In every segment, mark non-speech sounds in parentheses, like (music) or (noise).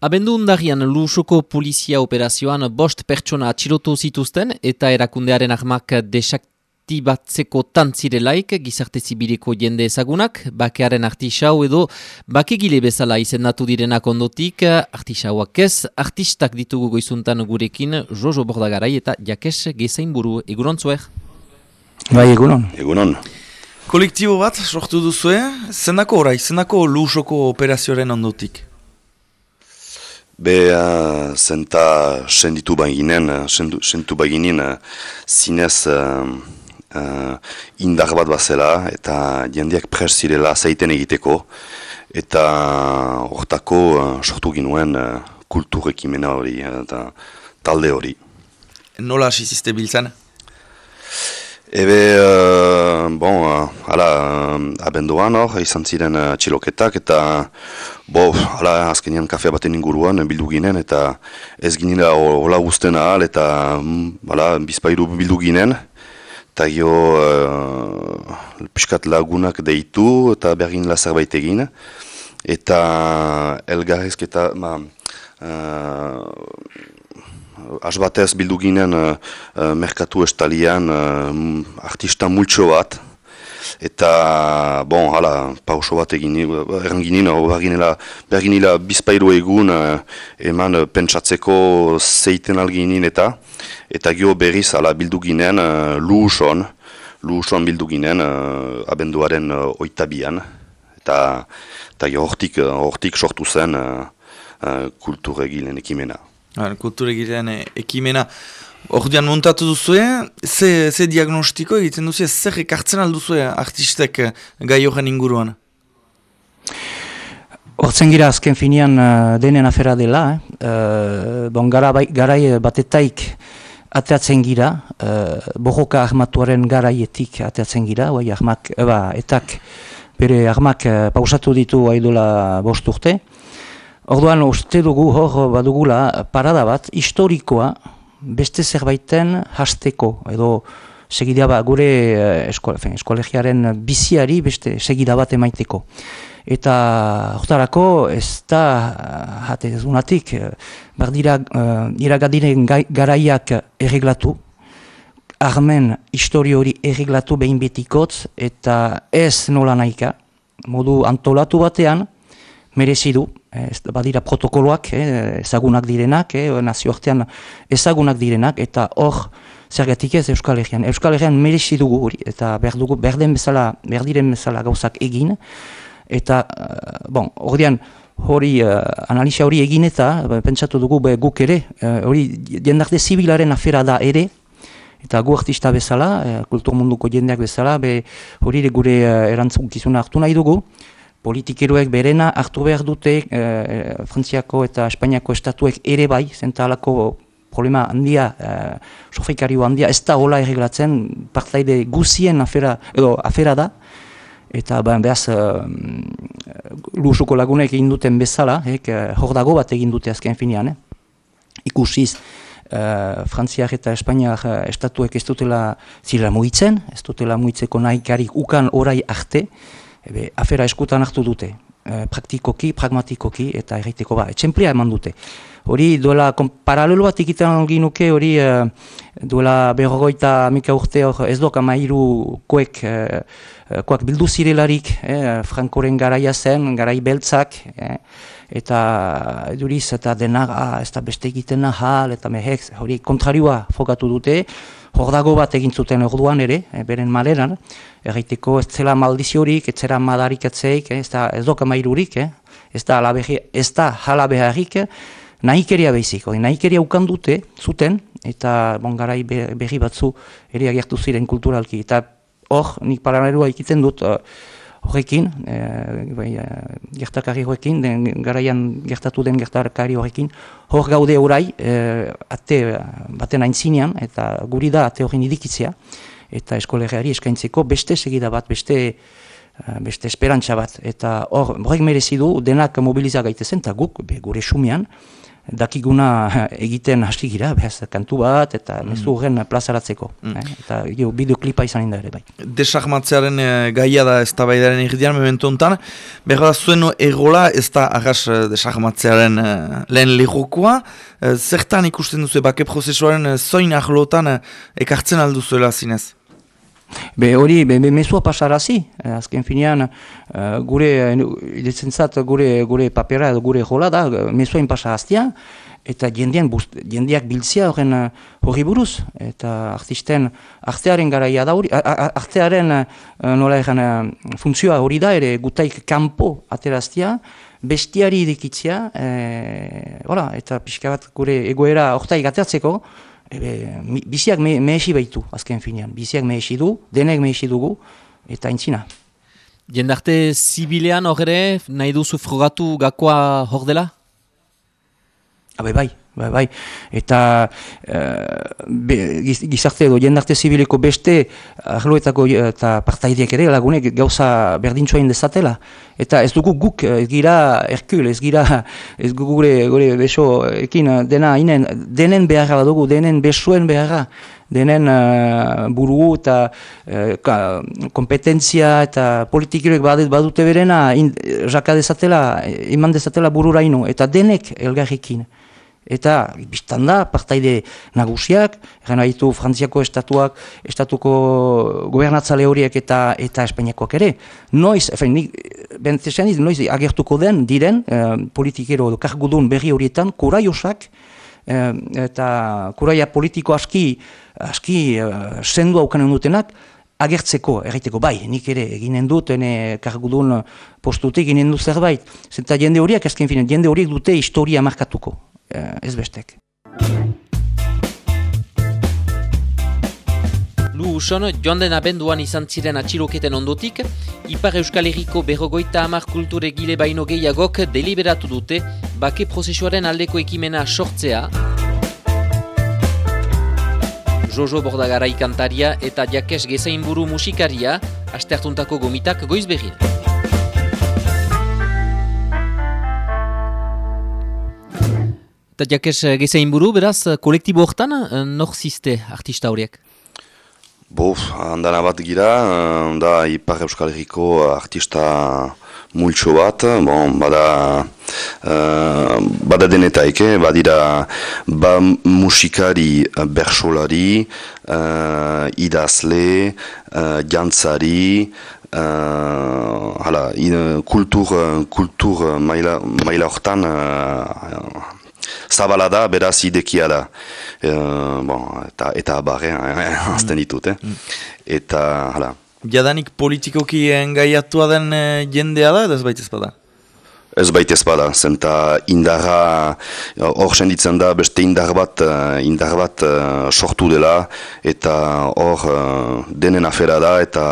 Abendu undarian Lusoko polizia operazioan bost pertsona atxilotu zituzten eta erakundearen ahmak desaktibatzeko tantzirelaik gizarte zibiliko jende ezagunak, bakearen artisau edo bakegile bezala izendatu direnak ondotik, artisauak ez, artistak ditugu goizuntan gurekin Jojo Bordagarai eta Jakes Gezain buru. Egunon zuer? Bai, egunon. Egunon. Kolektibo bat sortu duzue, zendako orai, zendako Lusoko operazioaren ondotik? Be, uh, zenta senditu baginen, sentu baginen uh, zinez uh, uh, indar bat bazela eta jendeak pres zirela zeiten egiteko eta hortako uh, sortu ginuen uh, kultur ekimena hori eta talde hori. Nola hasi ziste biltzen? Ebe, uh, bon, uh, ala, uh, abenduan hor, izan ziren uh, txiloketak, eta, bo, ala, azkenean kafea baten inguruan bildu ginen, eta ez ginela hola guzten ahal, eta, um, ala, bizpairu bildu ginen, eta gio, uh, piskat lagunak deitu, eta bergin zerbait egin, eta elgarrezketa, ma, uh, asbatez bildu ginen uh, uh, merkatu estalian uh, artista multxo bat, eta, bon, hala, pauso bat egin, erran ginen, berginila bizpairu egun uh, eman uh, pentsatzeko zeiten alginin eta, eta gio berriz, hala, bildu ginen uh, luuson, luuson bildu ginen uh, abenduaren uh, oitabian, eta, eta hortik, hortik sortu zen uh, uh, kulturegilen ekimena. Kultura egirean ekimena. Ordean montatu duzue, ze, ze diagnostiko egiten duzue, zer ekartzen alduzue artistek gai horren inguruan? Hortzen gira azken finean uh, denen afera dela, eh? bon, gara, garai batetaik ateatzen gira, uh, bojoka ahmatuaren garaietik ateatzen gira, bai, ahmak, eba, etak bere ahmak pausatu ditu aidola bost urte, Orduan, uste dugu hor badugula parada bat, historikoa beste zerbaiten hasteko, edo segida bat, gure eh, eskolegiaren biziari beste segida bat emaiteko. Eta hortarako ez da, jate ez unatik, bardira uh, iragadiren garaiak erreglatu, armen histori hori erreglatu behin betikotz, eta ez nola nahika, modu antolatu batean, merezi du, eh, badira protokoloak eh, ezagunak direnak, eh, nazioartean ezagunak direnak, eta hor zergatik ez Euskal Herrian. Euskal Herrian merezi dugu hori, eta behar dugu, berden bezala, berdiren bezala gauzak egin, eta, uh, bon, hori hori uh, analisia hori egin eta, pentsatu dugu be, guk ere, hori uh, jendarte zibilaren afera da ere, eta gu artista bezala, uh, kultur munduko jendeak bezala, be, hori gure uh, erantzukizuna hartu nahi dugu, politikeroek berena hartu behar dute e, Frantziako eta Espainiako estatuek ere bai, zentalako problema handia, e, handia, ez da hola erreglatzen partaide guzien afera, edo afera da, eta ba, behaz e, lusuko lagunek egin duten bezala, ek, hor dago bat egin dute azken finean, eh? ikusiz, Uh, Frantziak eta Espainiak estatuek ez dutela zila muitzen, ez dutela muitzeko nahi garik ukan orai arte, ebe, afera eskutan hartu dute, e, praktikoki, pragmatikoki eta erraiteko ba, etxemplia eman dute. Hori duela, paralelo bat ikiten nuke, hori e, duela berrogoita amika urte hor ez doka mairu koek, e, koak bildu zirelarik, e, Frankoren garaia zen, garai beltzak, e, eta duriz eta denak, ah, ez da beste egiten nahal, eta mehek, hori kontrarioa fokatu dute, hor dago bat egin zuten orduan ere, e, beren maleran, erraiteko ez zela maldiziorik, ez zela madarik eh, ez da ez doka mairurik, eh, ez da jala beharrik, nahikeria behizik, nahikeria ukan dute, zuten, eta bon, garai berri batzu ere agertu ziren kulturalki, eta hor, nik paraleloa ikiten dut, uh, horrekin, e, bai, e, gertakari horrekin, den, garaian gertatu den gertakari horrekin, hor gaude orai, e, ate baten aintzinean, eta guri da ate horren idikitzea, eta eskolegiari eskaintzeko beste segida bat, beste beste esperantza bat, eta hor, horrek merezi du, denak mobiliza gaitezen, eta guk, be, gure sumean, dakiguna (laughs) egiten hasi gira, behaz, kantu bat, eta mm. mezu horren plazaratzeko. Mm. Eh? Eta jo, bideoklipa izan inda ere, bai. Desarmatzearen e, gaia da ez da baidaren egidean, mementu honetan, behar da zuen egola ez da agas e, desarmatzearen e, lehen lehokoa, e, zertan ikusten duzu, bake prozesuaren zoin ahlotan e, ekartzen alduzuela zinez? Be hori, be, be mesua pasarazi, eh, azken finean, uh, gure, irezentzat, gure, gure papera edo gure jola da, mesua inpasa hastia, eta jendean, bust, jendeak biltzia horren hori buruz, eta artisten artearen garaia da hori, artearen nola egan funtzioa hori da, ere gutaik kanpo ateraztia, bestiari idikitzia, e, eta pixka bat gure egoera hortaik ateratzeko, Ebe, biziak me, mehesi baitu, azken finean. Biziak mehesi du, denek mehesi dugu, eta intzina. Jendarte zibilean horre, nahi duzu frogatu gakoa hor dela? Habe bai, bai, bai. Eta uh, gizarte edo jendarte zibileko beste arloetako eta partaideak ere lagunek gauza berdintxoa indezatela. Eta ez dugu guk, ez gira Herkul, ez gira ez gure, gure beso ekin dena inen, denen beharra dugu, denen besoen beharra, denen uh, buru eta uh, kompetentzia eta politikiroek badet badute berena, in, jaka dezatela, iman dezatela bururaino, eta denek elgarrekin. Eta, biztan da, partaide nagusiak, gana ditu Frantziako estatuak, estatuko gobernatzale horiek eta eta Espainiakoak ere. Noiz, efen, nik, bentzesean noiz agertuko den, diren, eh, politikero kargudun berri horietan, kuraiosak, eh, eta kuraia politiko aski, aski eh, sendu haukanen dutenak, agertzeko, erraiteko, bai, nik ere eginen dut, ene kargudun postutik eginen dut zerbait. Zenta jende horiek, azken finen, jende horiek dute historia markatuko. Eh, ez bestek. Lu uson, joan den abenduan izan ziren atxiloketen ondotik, Ipar Euskal Herriko berrogoita amar kulture gile baino gehiagok deliberatu dute bake prozesuaren aldeko ekimena sortzea. Jojo Bordagarai kantaria eta Jakes Gezainburu musikaria, astertuntako gomitak goiz Eta jakes eh, gezein buru, beraz, eh, kolektibo horretan, eh, nor ziste artista horiek? Bo, handan bat gira, da Ipar Euskal Herriko artista multxo bat, bon, bada, uh, bada denetaik, badira ba musikari, bersolari, uh, idazle, uh, jantzari, uh, hala, in, kultur, kultur maila, maila hortan, zabala da, beraz idekia da. E, bon, eta eta abarre, eh, (laughs) azten ditut, eh? Mm. Eta, hala. Jadanik politikoki engaiatua den eh, jendea da, edo ez baita ezpada? Ez baita ezpada, zenta indarra, hor senditzen da, beste indar bat, eh, indar bat sortu dela, eta hor denen afera da, eta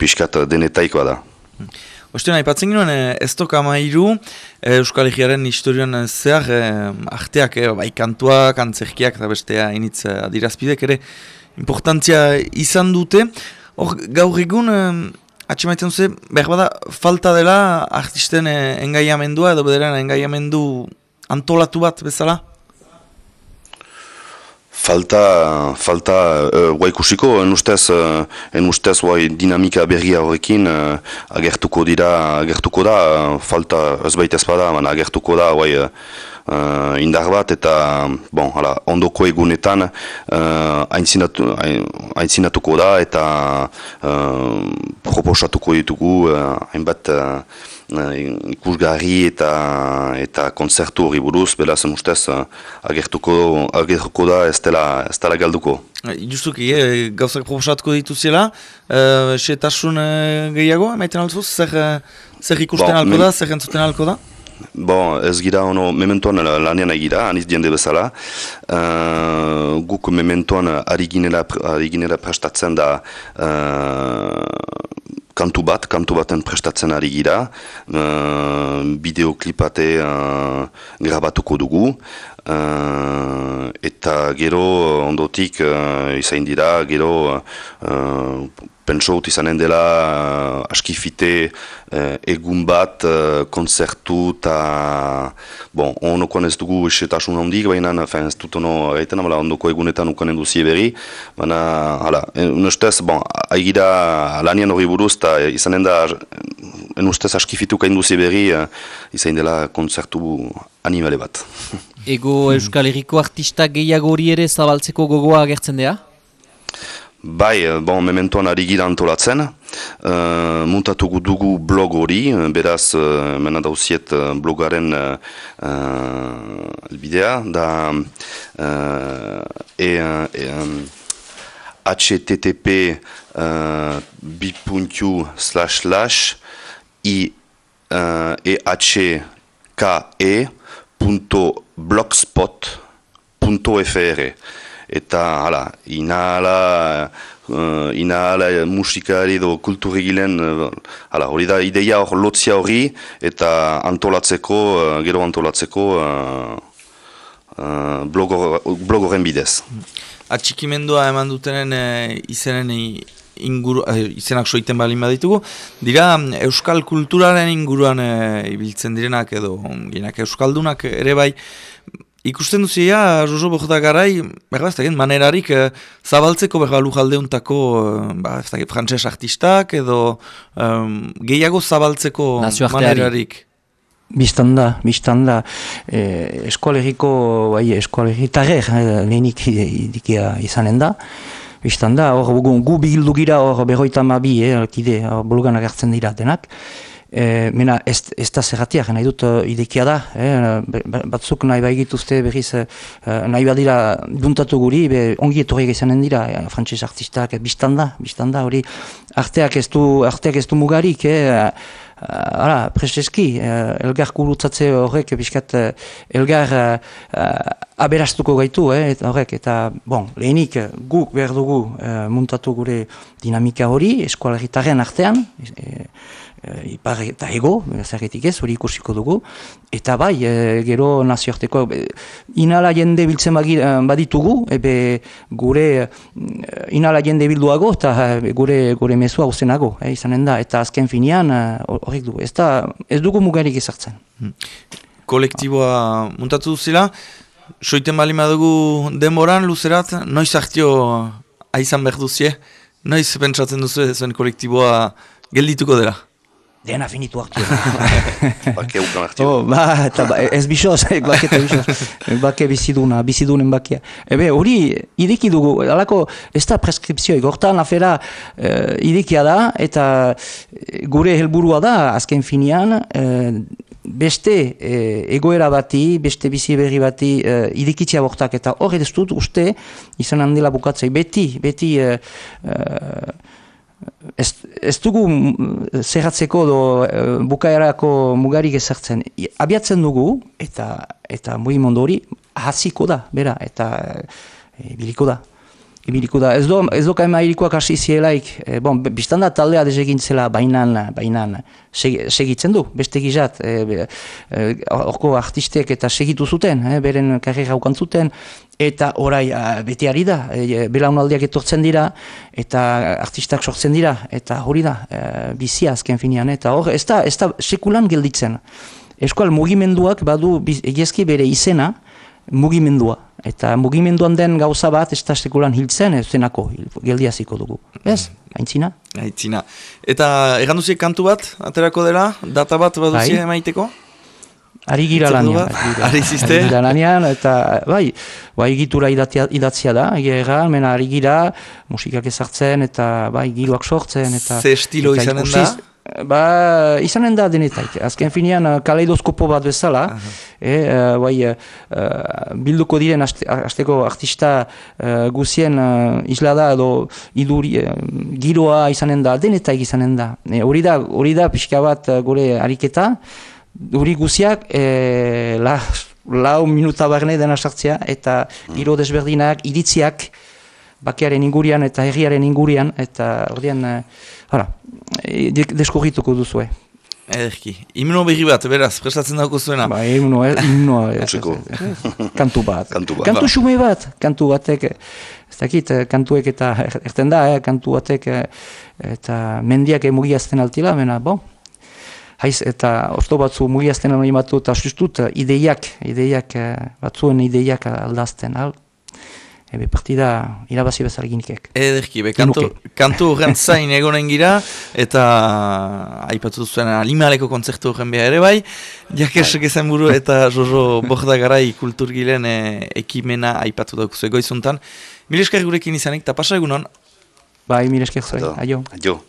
pixkat denetaikoa da. Mm. Osten, haipatzen ginoen, eh, ez toka mairu, eh, Euskal Egiaren historian eh, zehar, arteak, bai kantuak, antzerkiak, eta bestea initz adirazpidek ere, importantzia izan dute. Hor, gaur egun, atxe maiten duze, behar bada, falta dela artisten engaiamendua, edo bedaren engaiamendu antolatu bat bezala? Falta, falta, uh, guai kusiko, en ustez, uh, en ustez guai dinamika berria horrekin uh, agertuko dira, agertuko da, falta ez baita ezpada, agertuko da guai uh, indar bat eta bon, hala, ondoko egunetan uh, aintzinatuko da eta uh, proposatuko ditugu uh, hainbat ikusgarri eta eta konzertu hori buruz, belaz ustez agertuko, agertuko da ez dela, ez dela galduko. Justuki, e, gauzak proposatuko dituziela, e, setasun e, gehiago, emaiten altzuz, zer, zer ikusten bon, alko da, zer entzuten alko da? Bon, ez gira ono, mementoan lanian egira, aniz diende bezala. Uh, guk mementoan ari ginela prestatzen da kantu bat, kantu baten prestatzen ari gira, uh, bideoklipate uh, grabatuko dugu, uh, eta gero ondotik uh, izain dira, gero uh, pentsaut izanen dela uh, askifite uh, egun bat, uh, konzertu eta bon, onokoan ez dugu esetasun handik, baina ez dut ono egiten, bala, ondoko egunetan ukanen duzie berri, baina, hala, en ustez, bon, aigira lanian hori buruz, eta izanen da, en ustez askifitu kain duzie berri, uh, izain dela konzertu animale bat. Ego Euskal Herriko artista gehiago hori ere zabaltzeko gogoa agertzen dea? Bai, eh, bon, mementoan ari gira antolatzen, uh, muntatu dugu blog hori, eh, beraz, uh, mena dauziet blogaren uh, elbidea, da uh, e, e, um, http uh, bipuntiu slash slash i uh, e h k e punto blogspot.fr eta hala, inahala, uh, inahala musikari edo kulturregilen, uh, hala, hori da ideia hor lotzia hori eta antolatzeko, gero antolatzeko uh, uh, blogoren bidez. Atxikimendua eman dutenen uh, izenen inguru, uh, izenak soiten balin baditugu, dira euskal kulturaren inguruan ibiltzen direnak edo ginak euskaldunak ere bai, Ikusten duzia, Jojo Bojota garai, berra ez dakit, manerarik eh, zabaltzeko berra lujaldeuntako eh, ba, ez dakit, frantses artistak edo um, gehiago zabaltzeko manerarik. Bistan da, bistan da, eh, eskualeriko, bai, eskualeritarrer, eh, lehenik idikia izanen da, bistan da, hor gu bildu gira hor berroita mabi, eh, kide, hor bolugan agertzen dira denak, E, mena ez, ez da zerratiak, nahi dut uh, idekia da, eh, batzuk nahi baigituzte berriz uh, nahi badira duntatu guri, be, ongi etorriak izanen dira, eh, frantses artistak, biztanda, biztanda, hori arteak ez du, arteak ez du mugarik, eh, Hala, preseski, elgar kurutzatze horrek, biskat, elgar uh, aberastuko gaitu, eh, eta horrek, eta, bon, lehenik, guk behar dugu uh, muntatu gure dinamika hori, eskualerritaren artean, e, ipar eta ego, zerretik ez, hori ikusiko dugu, eta bai, e, gero nazioarteko, e, inala jende biltzen baditugu, ebe gure inala jende bilduago, eta gure gure mezua uzenago, e, izanen da, eta azken finean horrek du, ez, da, ez dugu mugarik ezartzen. Hmm. Kolektiboa muntatu duzila, soiten bali madugu denboran, luzerat, noiz ahtio aizan behar duzie, noiz pentsatzen duzu zuen kolektiboa geldituko dela? Dena finitu hartu. (laughs) bake ukan hartu. Oh, ba, eta ba, ez bisoz, bake eta bisoz. (laughs) Bake biziduna, bizidunen bakia. Ebe, hori, ideki dugu, alako, ez da preskripzio, gortan afera uh, idekia da, eta eh, gure helburua da, azken finian, uh, beste uh, egoera bati, beste bizi berri bati uh, idekitzia bortak, eta hori ez dut uste, izan handela bukatzei, beti, beti... Uh, ez, ez dugu zerratzeko do uh, bukaerako mugarik ezartzen. Abiatzen dugu eta eta mugimendu hori hasiko da, bera, eta e, biliko da. Ibiliko da. Ez do, ez do kaima irikoak hasi zielaik, e, bon, biztan da taldea desegin zela bainan, bainan segitzen du, beste gizat, e, e, orko artistek eta segitu zuten, e, beren karrera zuten, eta orai beti ari da, e, belaunaldiak etortzen dira, eta artistak sortzen dira, eta hori da, e, bizia azken finean, eta hor, ez da, ez da sekulan gelditzen. Eskual mugimenduak badu egizki bere izena, mugimendua. Eta mugimenduan den gauza bat, ez da sekulan hiltzen, ez zenako, geldiaziko dugu. Ez? Aintzina? Aintzina. Eta egan duzik kantu bat, aterako dela, data bat bat duzik bai. emaiteko? Ari gira lanian. Ari ziste? Ari gira lanian, eta bai, bai gitura idatzia da, gira, mena ari gira, musikak ezartzen, eta bai, giroak sortzen, eta... Ze estilo izanen da? Ba, izanen da denetaik. Azken finean, uh, kaleidoskopo bat bezala, e, uh, bai, uh, bilduko diren azteko artista uh, guzien uh, islada edo iduri, uh, giroa izanen da, denetaik izanen da. Hori da, hori da pixka bat gure ariketa, hori guziak, e, la, lau minuta barne dena sartzea, eta giro desberdinak, iritziak, bakearen ingurian eta herriaren ingurian, eta ordean, hala, e, deskurrituko duzue. Ederki. Himno berri bat, beraz, prestatzen dago zuena. Ba, himno, himno. Kantu bat. Kantu bat. Kantu ba. xume bat. Kantu batek ez dakit, eh, kantuek eta er- (laughs) erten da, eh, kantu batek eh, eta mendiak mugiazten altila, mena, bon, haiz, eta osto batzu mugiazten hori batu, eta sustut, eh, ideiak, ideiak, eh, batzuen ideiak aldazten, al, ebe partida irabazi bezala ginikek. Ederki, be, kantu, (laughs) kantu horren zain egonen gira, eta aipatu zuen animaleko kontzertu horren beha ere bai, jakesek ezen buru (laughs) eta Jojo Borda Garai kulturgilen eh, ekimena aipatu daukuz egoizuntan. Mil esker gurekin izanik, eta pasa egunon, Bai, mire esker zuen, aio. Aio.